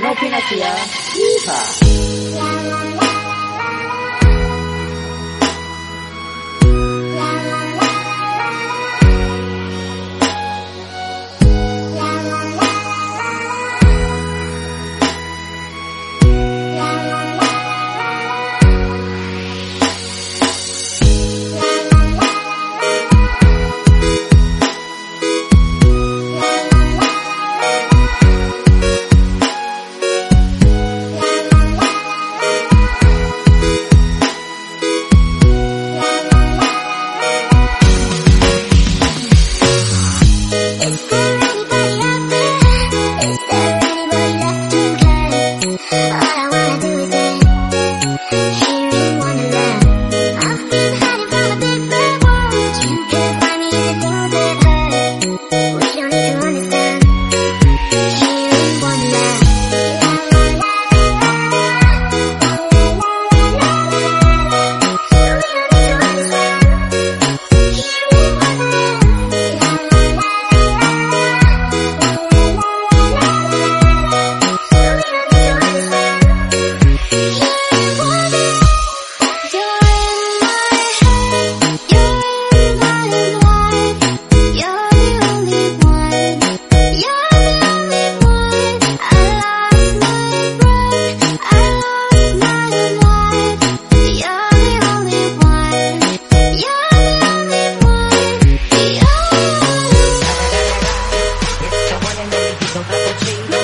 No Pinasia. Yeehaw! Don't the to change.